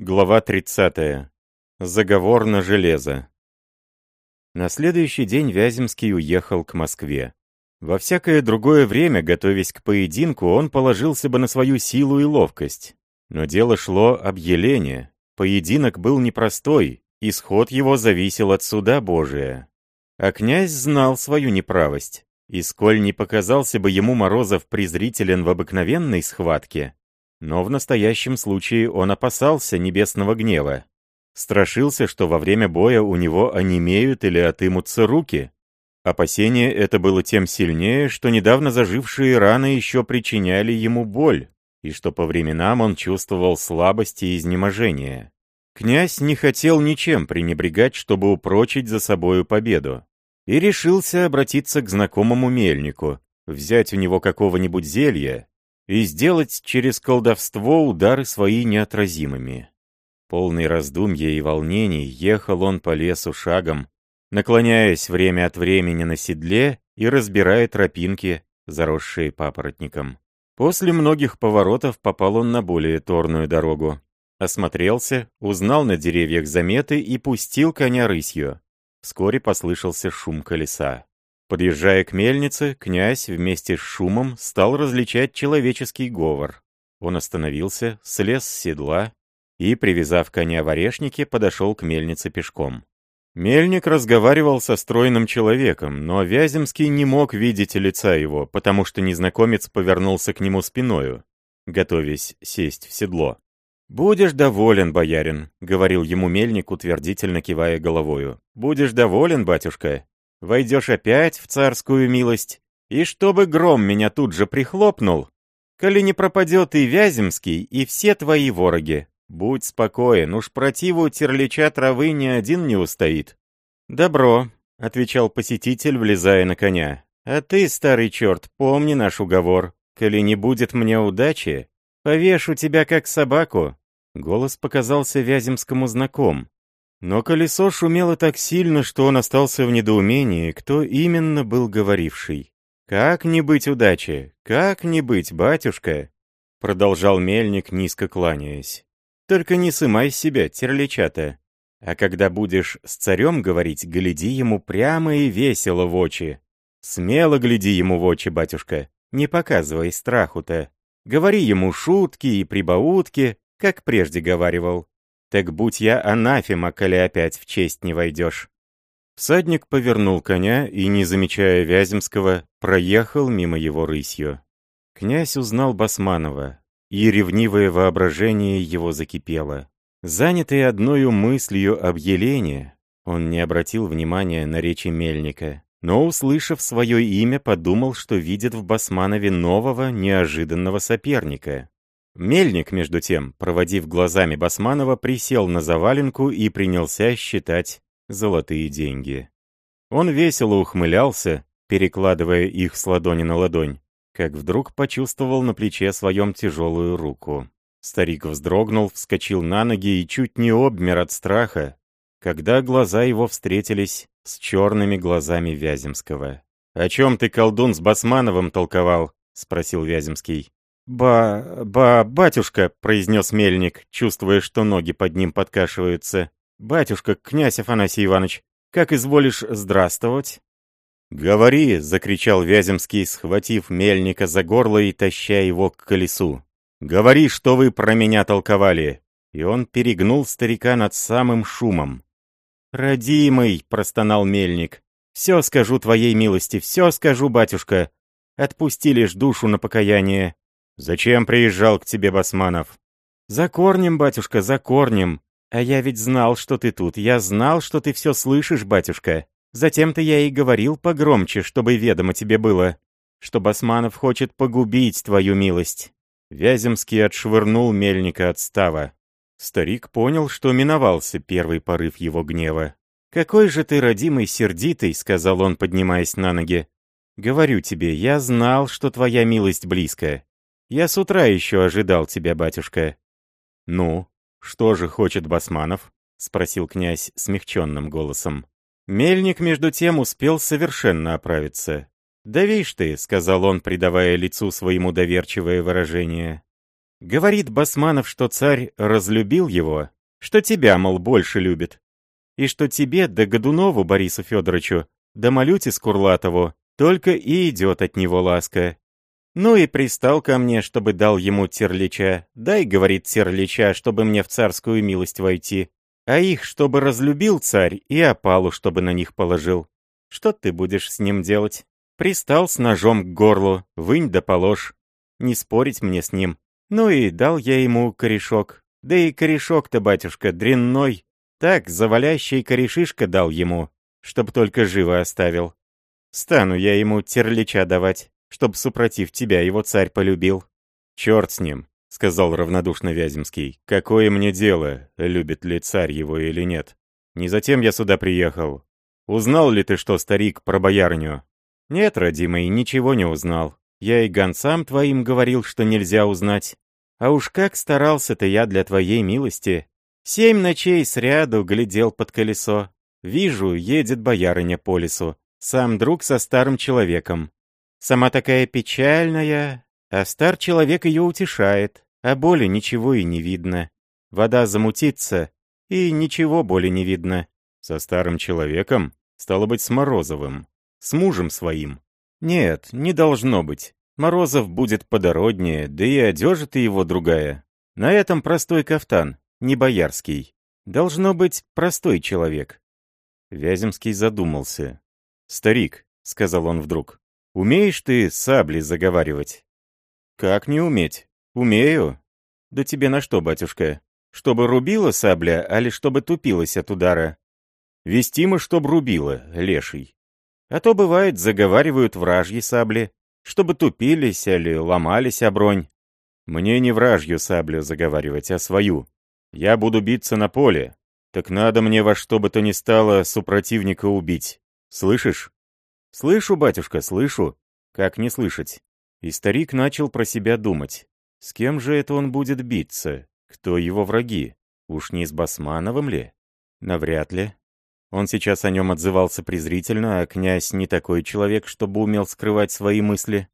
Глава 30. Заговор на железо. На следующий день Вяземский уехал к Москве. Во всякое другое время, готовясь к поединку, он положился бы на свою силу и ловкость. Но дело шло об Елене. Поединок был непростой, исход его зависел от суда Божия. А князь знал свою неправость. И сколь не показался бы ему Морозов презрителен в обыкновенной схватке, но в настоящем случае он опасался небесного гнева. Страшился, что во время боя у него онемеют или отымутся руки. Опасение это было тем сильнее, что недавно зажившие раны еще причиняли ему боль, и что по временам он чувствовал слабость и изнеможение. Князь не хотел ничем пренебрегать, чтобы упрочить за собою победу, и решился обратиться к знакомому мельнику, взять у него какого-нибудь зелья и сделать через колдовство удары свои неотразимыми. Полный раздумья и волнений ехал он по лесу шагом, наклоняясь время от времени на седле и разбирая тропинки, заросшие папоротником. После многих поворотов попал он на более торную дорогу. Осмотрелся, узнал на деревьях заметы и пустил коня рысью. Вскоре послышался шум колеса. Подъезжая к мельнице, князь вместе с шумом стал различать человеческий говор. Он остановился, слез с седла и, привязав коня в орешнике, подошел к мельнице пешком. Мельник разговаривал со стройным человеком, но Вяземский не мог видеть лица его, потому что незнакомец повернулся к нему спиною, готовясь сесть в седло. «Будешь доволен, боярин», — говорил ему мельник, утвердительно кивая головою. «Будешь доволен, батюшка, войдешь опять в царскую милость, и чтобы гром меня тут же прихлопнул, коли не пропадет и Вяземский, и все твои вороги. Будь спокоен, уж противу терлича травы ни один не устоит. Добро, — отвечал посетитель, влезая на коня. А ты, старый черт, помни наш уговор. Коли не будет мне удачи, повешу тебя как собаку. Голос показался Вяземскому знаком. Но колесо шумело так сильно, что он остался в недоумении, кто именно был говоривший. «Как не быть удачи? Как не быть, батюшка?» Продолжал мельник, низко кланяясь. «Только не сымай себя, терличата. А когда будешь с царем говорить, гляди ему прямо и весело в очи. Смело гляди ему в очи, батюшка, не показывай страху-то. Говори ему шутки и прибаутки, как прежде говаривал. Так будь я анафема, коли опять в честь не войдешь». Всадник повернул коня и, не замечая Вяземского, проехал мимо его рысью. Князь узнал Басманова, и ревнивое воображение его закипело. Занятый одною мыслью об Елене, он не обратил внимания на речи Мельника, но, услышав свое имя, подумал, что видит в Басманове нового, неожиданного соперника. Мельник, между тем, проводив глазами Басманова, присел на заваленку и принялся считать золотые деньги. Он весело ухмылялся, перекладывая их с ладони на ладонь, как вдруг почувствовал на плече своем тяжелую руку. Старик вздрогнул, вскочил на ноги и чуть не обмер от страха, когда глаза его встретились с черными глазами Вяземского. «О чем ты, колдун, с Басмановым толковал?» — спросил Вяземский. «Ба... ба... батюшка», — произнес мельник, чувствуя, что ноги под ним подкашиваются. «Батюшка, князь Афанасий Иванович, как изволишь здравствовать?» «Говори!» — закричал Вяземский, схватив мельника за горло и таща его к колесу. «Говори, что вы про меня толковали!» И он перегнул старика над самым шумом. «Родимый!» — простонал мельник. «Все скажу твоей милости, все скажу, батюшка. Отпусти лишь душу на покаяние. «Зачем приезжал к тебе Басманов?» «За корнем, батюшка, за корнем. А я ведь знал, что ты тут. Я знал, что ты все слышишь, батюшка. Затем-то я и говорил погромче, чтобы ведомо тебе было, что Басманов хочет погубить твою милость». Вяземский отшвырнул мельника от става. Старик понял, что миновался первый порыв его гнева. «Какой же ты, родимый, сердитый», — сказал он, поднимаясь на ноги. «Говорю тебе, я знал, что твоя милость близкая. Я с утра еще ожидал тебя, батюшка». «Ну, что же хочет Басманов?» — спросил князь смягченным голосом. Мельник, между тем, успел совершенно оправиться. «Да вишь ты», — сказал он, придавая лицу своему доверчивое выражение. Говорит Басманов, что царь разлюбил его, что тебя, мол, больше любит. И что тебе, да Годунову Борису Федоровичу, да Малюте Скурлатову, только и идет от него ласка. Ну и пристал ко мне, чтобы дал ему терлича. Дай, говорит, терлича, чтобы мне в царскую милость войти. А их, чтобы разлюбил царь, и опалу, чтобы на них положил. Что ты будешь с ним делать? Пристал с ножом к горлу, вынь да положь. Не спорить мне с ним. Ну и дал я ему корешок. Да и корешок-то, батюшка, дрянной. Так, завалящий корешишка дал ему, чтоб только живо оставил. Стану я ему терлича давать, чтоб, супротив тебя, его царь полюбил. Черт с ним, — сказал равнодушно Вяземский. «Какое мне дело, любит ли царь его или нет? Не затем я сюда приехал. Узнал ли ты что, старик, про боярню?» «Нет, родимый, ничего не узнал. Я и гонцам твоим говорил, что нельзя узнать. А уж как старался-то я для твоей милости. Семь ночей сряду глядел под колесо. Вижу, едет боярыня по лесу. Сам друг со старым человеком. Сама такая печальная, а стар человек ее утешает, а боли ничего и не видно. Вода замутится, и ничего боли не видно. Со старым человеком? Стало быть, с Морозовым. С мужем своим. Нет, не должно быть. Морозов будет подороднее, да и одежа-то его другая. На этом простой кафтан, не боярский. Должно быть простой человек. Вяземский задумался. «Старик», — сказал он вдруг, — «умеешь ты сабли заговаривать?» «Как не уметь? Умею. Да тебе на что, батюшка? Чтобы рубила сабля, али чтобы тупилась от удара?» «Вестимо, чтоб рубила, леший. А то, бывает, заговаривают вражьи сабли, чтобы тупились или ломались обронь. Мне не вражью саблю заговаривать, а свою. Я буду биться на поле, так надо мне во что бы то ни стало супротивника убить. Слышишь? Слышу, батюшка, слышу. Как не слышать? И старик начал про себя думать. С кем же это он будет биться? Кто его враги? Уж не с Басмановым ли? Навряд ли. Он сейчас о нем отзывался презрительно, а князь не такой человек, чтобы умел скрывать свои мысли.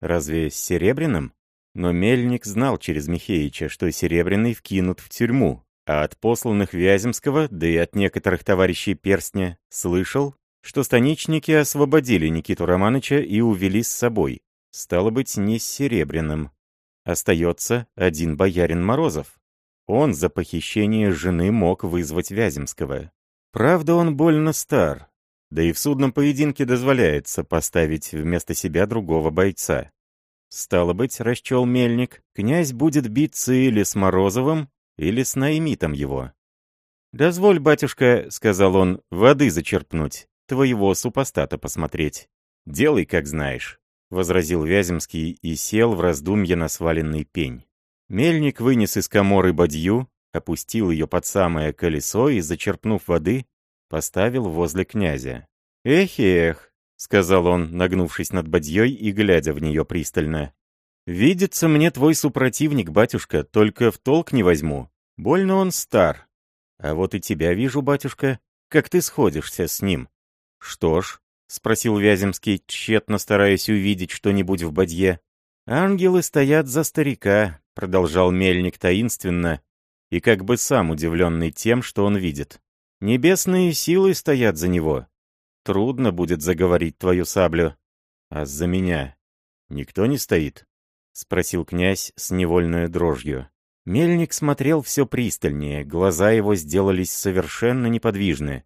Разве с Серебряным? Но Мельник знал через Михеича, что Серебряный вкинут в тюрьму, а от посланных Вяземского, да и от некоторых товарищей Перстня, слышал, что станичники освободили Никиту Романыча и увели с собой. Стало быть, не с Серебряным. Остается один боярин Морозов. Он за похищение жены мог вызвать Вяземского. Правда, он больно стар, да и в судном поединке дозволяется поставить вместо себя другого бойца. Стало быть, расчел мельник, князь будет биться или с Морозовым, или с Наимитом его. «Дозволь, батюшка», — сказал он, — «воды зачерпнуть, твоего супостата посмотреть. Делай, как знаешь», — возразил Вяземский и сел в раздумье на сваленный пень. Мельник вынес из коморы бадью, опустил ее под самое колесо и, зачерпнув воды, поставил возле князя. «Эх-эх», — сказал он, нагнувшись над бадьей и глядя в нее пристально. «Видится мне твой супротивник, батюшка, только в толк не возьму. Больно он стар. А вот и тебя вижу, батюшка, как ты сходишься с ним». «Что ж», — спросил Вяземский, тщетно стараясь увидеть что-нибудь в бадье. «Ангелы стоят за старика», — продолжал мельник таинственно, и как бы сам удивленный тем, что он видит. «Небесные силы стоят за него. Трудно будет заговорить твою саблю. А за меня никто не стоит?» — спросил князь с невольной дрожью. Мельник смотрел все пристальнее, глаза его сделались совершенно неподвижны.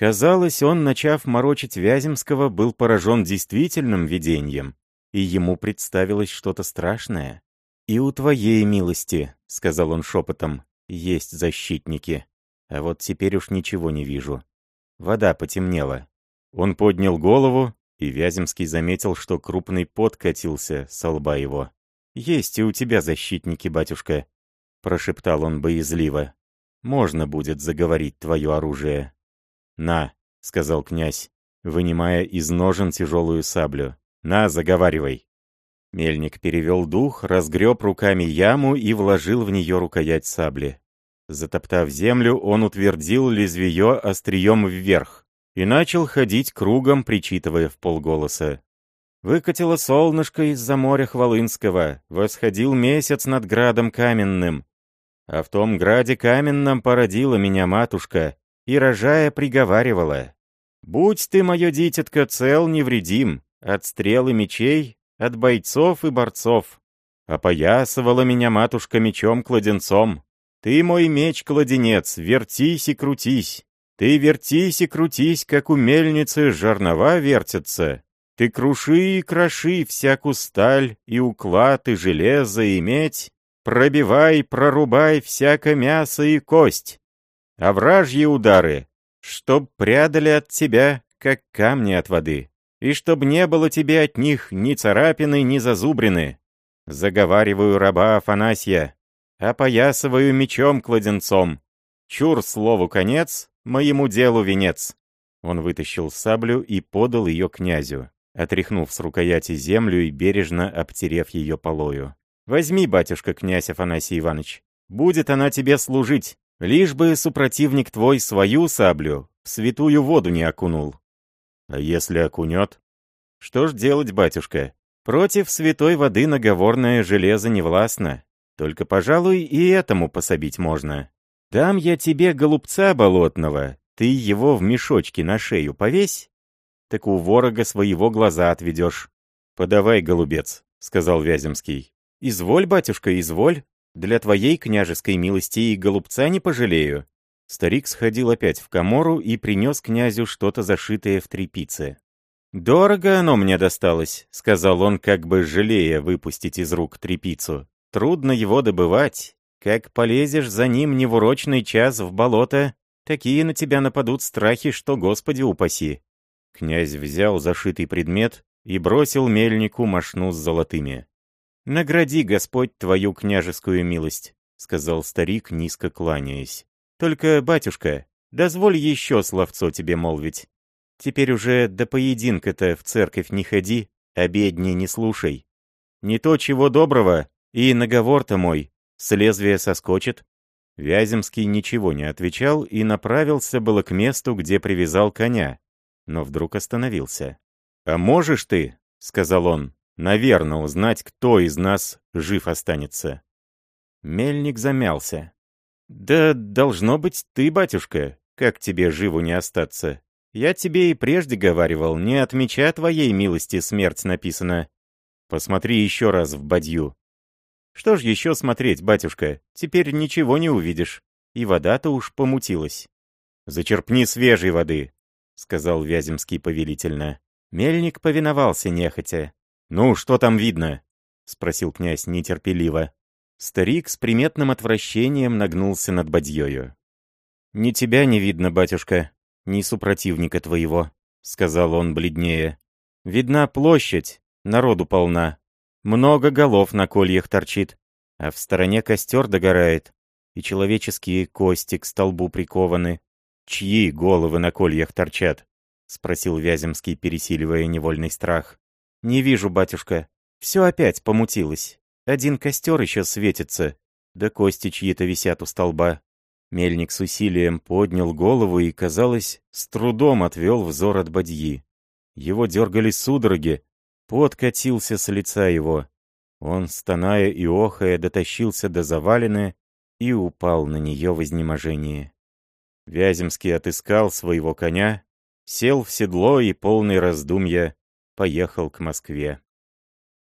Казалось, он, начав морочить Вяземского, был поражен действительным видением, и ему представилось что-то страшное. «И у твоей милости», — сказал он шепотом, есть защитники. А вот теперь уж ничего не вижу. Вода потемнела. Он поднял голову, и Вяземский заметил, что крупный пот катился со лба его. «Есть и у тебя защитники, батюшка», — прошептал он боязливо. «Можно будет заговорить твое оружие». «На», — сказал князь, вынимая из ножен тяжелую саблю. «На, заговаривай». Мельник перевел дух, разгреб руками яму и вложил в нее рукоять сабли. Затоптав землю, он утвердил лезвие острием вверх и начал ходить кругом, причитывая в полголоса. Выкатило солнышко из-за моря Хвалынского, восходил месяц над градом каменным. А в том граде каменном породила меня матушка, и, рожая, приговаривала. «Будь ты, мое дитятко, цел невредим, от стрел и мечей, от бойцов и борцов. Опоясывала меня матушка мечом-кладенцом. Ты мой меч-кладенец, вертись и крутись. Ты вертись и крутись, как у мельницы жернова вертятся. Ты круши и кроши всякую сталь, и уклад, и железо, и медь. Пробивай, прорубай всяко мясо и кость. А вражьи удары, чтоб прядали от тебя, как камни от воды, и чтоб не было тебе от них ни царапины, ни зазубрины. Заговариваю раба Афанасья, опоясываю мечом-кладенцом. Чур слову конец, моему делу венец. Он вытащил саблю и подал ее князю, отряхнув с рукояти землю и бережно обтерев ее полою. «Возьми, батюшка, князь Афанасий Иванович, будет она тебе служить, лишь бы супротивник твой свою саблю в святую воду не окунул». «А если окунет?» «Что ж делать, батюшка? Против святой воды наговорное железо не властно. Только, пожалуй, и этому пособить можно. Дам я тебе голубца болотного, ты его в мешочке на шею повесь, так у ворога своего глаза отведешь. «Подавай, голубец», — сказал Вяземский. «Изволь, батюшка, изволь. Для твоей княжеской милости и голубца не пожалею». Старик сходил опять в комору и принес князю что-то зашитое в тряпице. «Дорого оно мне досталось», — сказал он, как бы жалея выпустить из рук трепицу. «Трудно его добывать. Как полезешь за ним невурочный час в болото, такие на тебя нападут страхи, что Господи упаси». Князь взял зашитый предмет и бросил мельнику мошну с золотыми. «Награди, Господь, твою княжескую милость», — сказал старик, низко кланяясь. «Только, батюшка, дозволь еще словцо тебе молвить. Теперь уже до поединка-то в церковь не ходи, обедни не слушай. Не то чего доброго, и наговор-то мой, с лезвия соскочит». Вяземский ничего не отвечал и направился было к месту, где привязал коня, но вдруг остановился. «А можешь ты, — сказал он, — наверное, узнать, кто из нас жив останется?» Мельник замялся. «Да должно быть ты, батюшка, как тебе живу не остаться. Я тебе и прежде говаривал, не отмеча твоей милости смерть написана. Посмотри еще раз в бадью. Что ж еще смотреть, батюшка, теперь ничего не увидишь. И вода-то уж помутилась. Зачерпни свежей воды, сказал Вяземский повелительно. Мельник повиновался нехотя. «Ну, что там видно?» — спросил князь нетерпеливо. Старик с приметным отвращением нагнулся над бадьёю. «Ни тебя не видно, батюшка, ни супротивника твоего», — сказал он бледнее. «Видна площадь, народу полна. Много голов на кольях торчит, а в стороне костер догорает, и человеческие кости к столбу прикованы. Чьи головы на кольях торчат?» — спросил Вяземский, пересиливая невольный страх. «Не вижу, батюшка. Все опять помутилось. Один костер еще светится, да кости чьи-то висят у столба. Мельник с усилием поднял голову и, казалось, с трудом отвел взор от бадьи. Его дергали судороги, пот катился с лица его. Он, стоная и охая, дотащился до завалины и упал на нее в изнеможении. Вяземский отыскал своего коня, сел в седло и, полный раздумья, поехал к Москве.